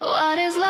What is love?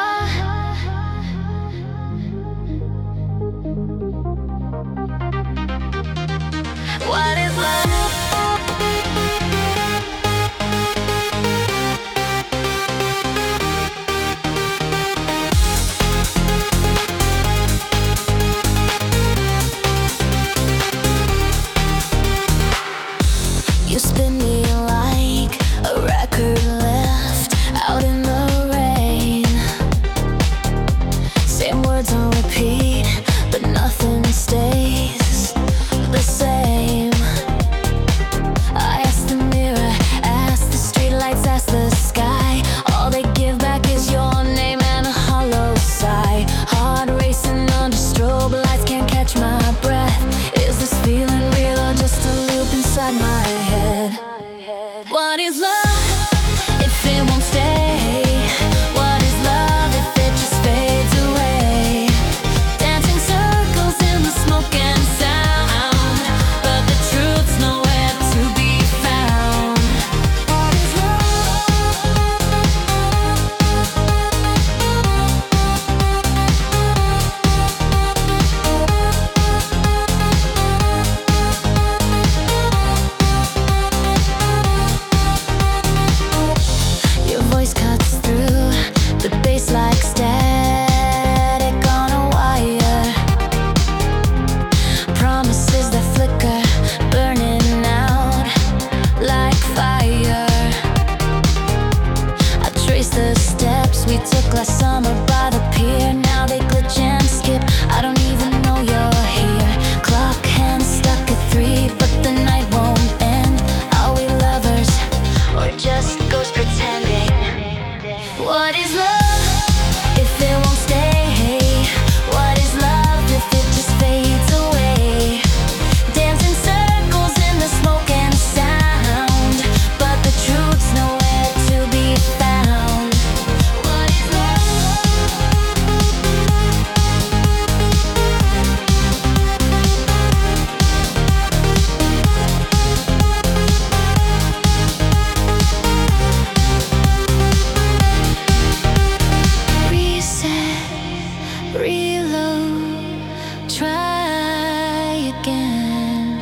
Reload, try again.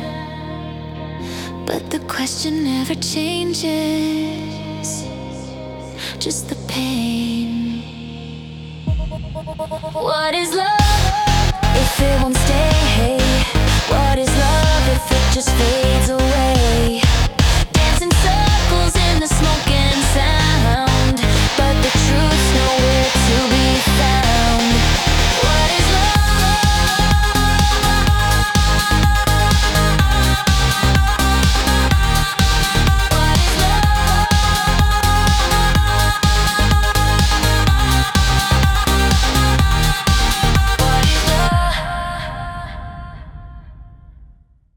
But the question never changes, just the pain. What is love?